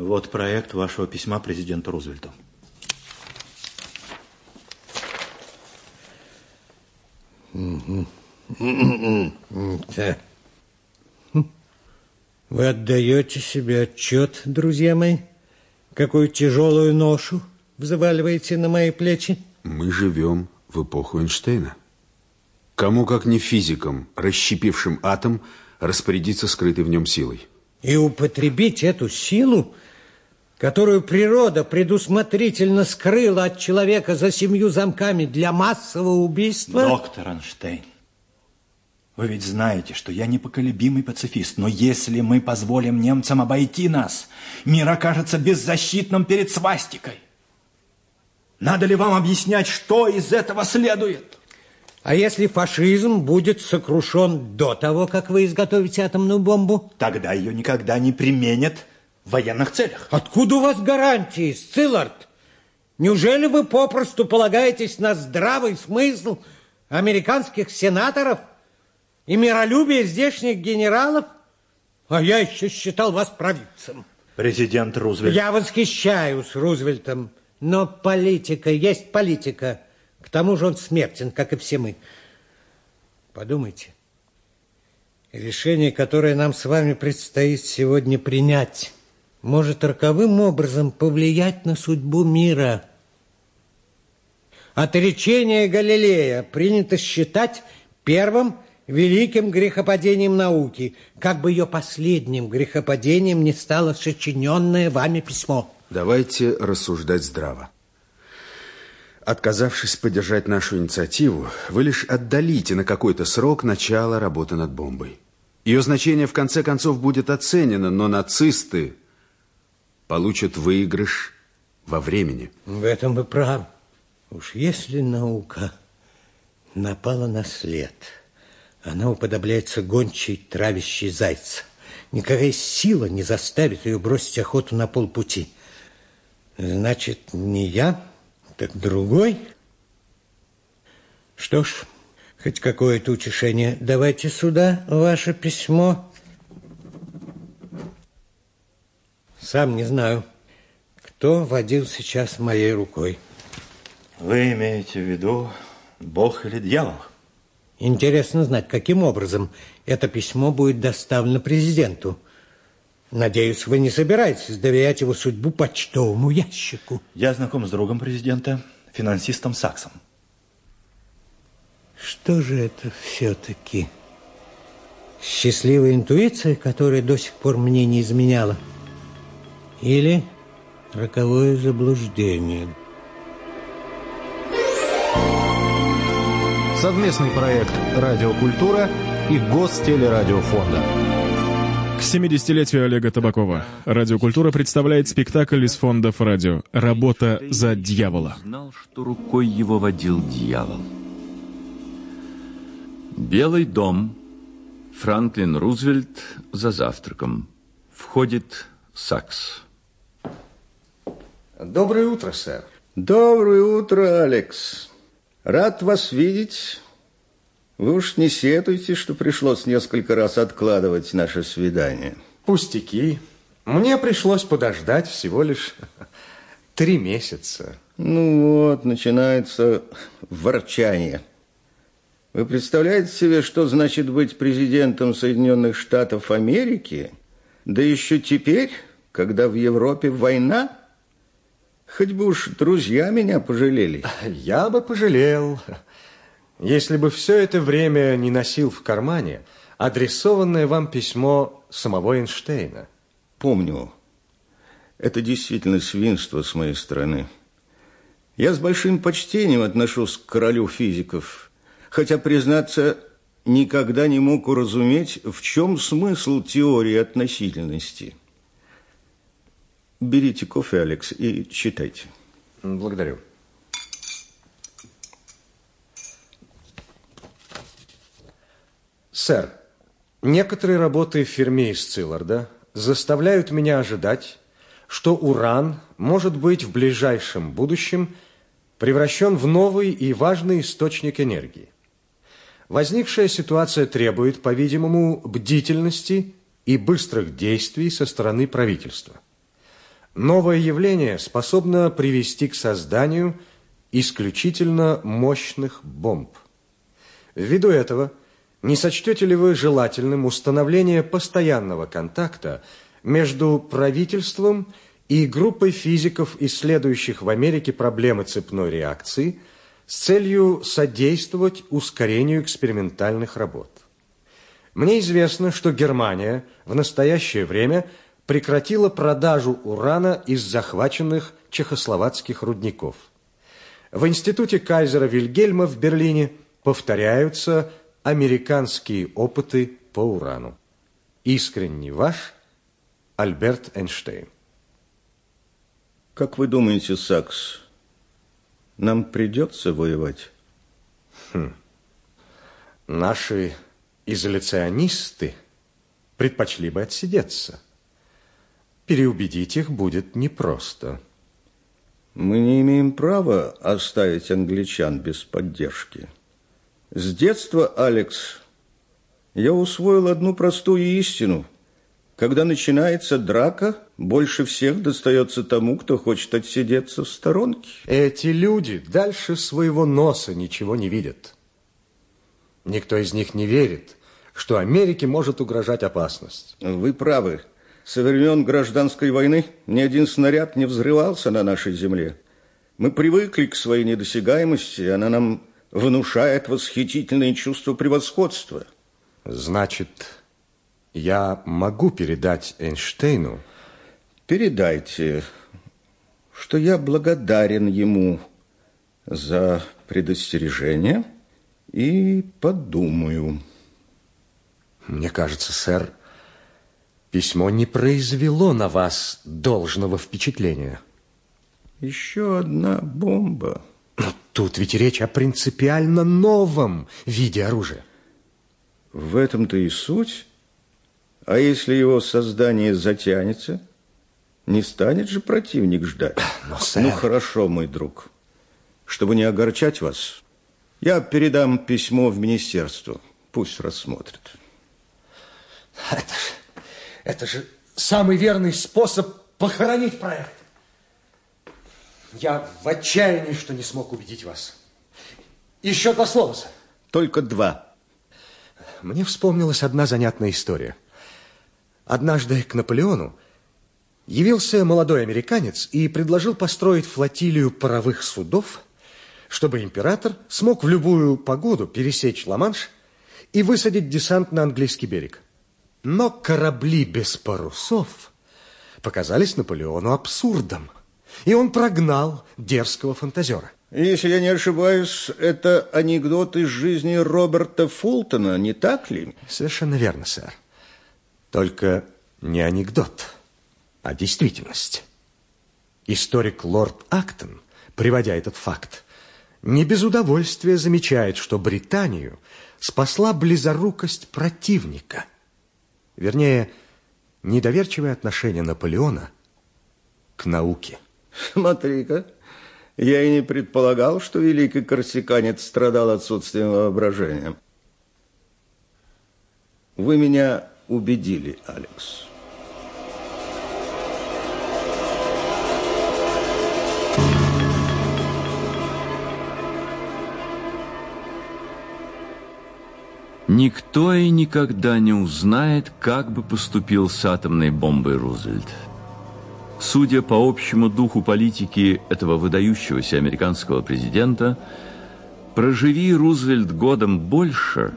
Вот проект вашего письма президенту Рузвельту. Вы отдаете себе отчет, друзья мои, какую тяжелую ношу взваливаете на мои плечи? Мы живем в эпоху Эйнштейна. Кому, как не физикам, расщепившим атом, распорядиться скрытой в нем силой? И употребить эту силу, которую природа предусмотрительно скрыла от человека за семью замками для массового убийства? Доктор Эйнштейн, вы ведь знаете, что я непоколебимый пацифист, но если мы позволим немцам обойти нас, мир окажется беззащитным перед свастикой. Надо ли вам объяснять, что из этого следует? А если фашизм будет сокрушен до того, как вы изготовите атомную бомбу? Тогда ее никогда не применят в военных целях. Откуда у вас гарантии, Сциллард? Неужели вы попросту полагаетесь на здравый смысл американских сенаторов и миролюбие здешних генералов? А я еще считал вас провидцем. Президент Рузвельт. Я восхищаюсь Рузвельтом, но политика есть политика. К тому же он смертен, как и все мы. Подумайте. Решение, которое нам с вами предстоит сегодня принять, может роковым образом повлиять на судьбу мира. Отречение Галилея принято считать первым великим грехопадением науки, как бы ее последним грехопадением не стало сочиненное вами письмо. Давайте рассуждать здраво. Отказавшись поддержать нашу инициативу, вы лишь отдалите на какой-то срок начало работы над бомбой. Ее значение в конце концов будет оценено, но нацисты получат выигрыш во времени. В этом вы правы. Уж если наука напала на след, она уподобляется гончей, травящей зайца. Никакая сила не заставит ее бросить охоту на полпути. Значит, не я, так другой. Что ж, хоть какое-то утешение. Давайте сюда ваше письмо. Сам не знаю, кто водил сейчас моей рукой. Вы имеете в виду Бог или дьявол? Интересно знать, каким образом это письмо будет доставлено президенту. Надеюсь, вы не собираетесь доверять его судьбу почтовому ящику. Я знаком с другом президента, финансистом Саксом. Что же это все-таки? Счастливая интуиция, которая до сих пор мне не изменяла? Или роковое заблуждение? Совместный проект «Радиокультура» и Гостелерадиофонда. К 70-летию Олега Табакова «Радиокультура» представляет спектакль из фондов радио «Работа за дьявола». Знал, что рукой его водил дьявол. Белый дом. Франклин Рузвельт за завтраком. Входит Сакс. Доброе утро, сэр. Доброе утро, Алекс. Рад вас видеть. Вы уж не сетуйте, что пришлось несколько раз откладывать наше свидание. Пустяки. Мне пришлось подождать всего лишь три месяца. Ну вот, начинается ворчание. Вы представляете себе, что значит быть президентом Соединенных Штатов Америки? Да еще теперь, когда в Европе война? Хоть бы уж друзья меня пожалели. Я бы пожалел если бы все это время не носил в кармане адресованное вам письмо самого Эйнштейна. Помню. Это действительно свинство с моей стороны. Я с большим почтением отношусь к королю физиков, хотя, признаться, никогда не мог уразуметь, в чем смысл теории относительности. Берите кофе, Алекс, и читайте. Благодарю. Сэр, некоторые работы Ферми из Цилларда заставляют меня ожидать, что уран может быть в ближайшем будущем превращен в новый и важный источник энергии. Возникшая ситуация требует, по-видимому, бдительности и быстрых действий со стороны правительства. Новое явление способно привести к созданию исключительно мощных бомб. Ввиду этого, не сочтете ли вы желательным установление постоянного контакта между правительством и группой физиков, исследующих в Америке проблемы цепной реакции, с целью содействовать ускорению экспериментальных работ? Мне известно, что Германия в настоящее время прекратила продажу урана из захваченных чехословацких рудников. В институте кайзера Вильгельма в Берлине повторяются американские опыты по урану. Искренне ваш Альберт Эйнштейн. Как вы думаете, Сакс, нам придется воевать? Хм. Наши изоляционисты предпочли бы отсидеться. Переубедить их будет непросто. Мы не имеем права оставить англичан без поддержки. С детства, Алекс, я усвоил одну простую истину. Когда начинается драка, больше всех достается тому, кто хочет отсидеться в сторонке. Эти люди дальше своего носа ничего не видят. Никто из них не верит, что Америке может угрожать опасность. Вы правы. Со времен гражданской войны ни один снаряд не взрывался на нашей земле. Мы привыкли к своей недосягаемости, и она нам внушает восхитительное чувство превосходства. Значит, я могу передать Эйнштейну? Передайте, что я благодарен ему за предостережение и подумаю. Мне кажется, сэр, письмо не произвело на вас должного впечатления. Еще одна бомба. Но тут ведь речь о принципиально новом виде оружия. В этом-то и суть. А если его создание затянется, не станет же противник ждать? Но, сэр... Ну, хорошо, мой друг. Чтобы не огорчать вас, я передам письмо в министерство. Пусть рассмотрят. Это же, это же самый верный способ похоронить проект. Я в отчаянии, что не смог убедить вас. Еще два слова, сэр. Только два. Мне вспомнилась одна занятная история. Однажды к Наполеону явился молодой американец и предложил построить флотилию паровых судов, чтобы император смог в любую погоду пересечь Ла-Манш и высадить десант на английский берег. Но корабли без парусов показались Наполеону абсурдом, и он прогнал дерзкого фантазера. Если я не ошибаюсь, это анекдот из жизни Роберта Фултона, не так ли? Совершенно верно, сэр. Только не анекдот, а действительность. Историк лорд Актон, приводя этот факт, не без удовольствия замечает, что Британию спасла близорукость противника. Вернее, недоверчивое отношение Наполеона к науке. Смотри-ка, я и не предполагал, что великий корсиканец страдал отсутствием воображения. Вы меня убедили, Алекс. Никто и никогда не узнает, как бы поступил с атомной бомбой Рузвельт. Судя по общему духу политики этого выдающегося американского президента, проживи Рузвельт годом больше,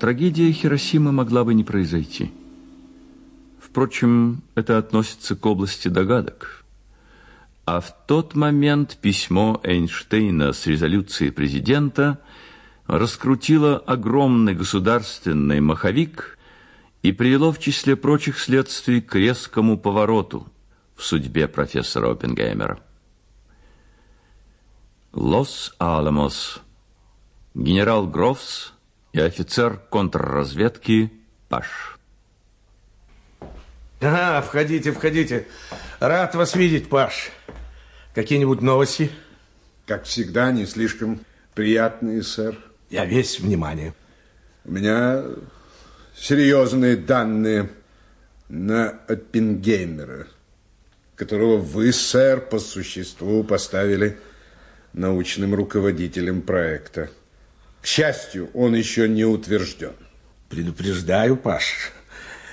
трагедия Хиросимы могла бы не произойти. Впрочем, это относится к области догадок. А в тот момент письмо Эйнштейна с резолюцией президента – раскрутило огромный государственный маховик и привело в числе прочих следствий к резкому повороту в судьбе профессора Оппенгеймера. Лос-Аламос, генерал Грофс и офицер контрразведки Паш. А, входите, входите. Рад вас видеть, Паш. Какие-нибудь новости? Как всегда, не слишком приятные, сэр. Я весь внимание. У меня серьезные данные на Оппенгеймера. которого вы, сэр, по существу поставили научным руководителем проекта. К счастью, он еще не утвержден. Предупреждаю, Паш,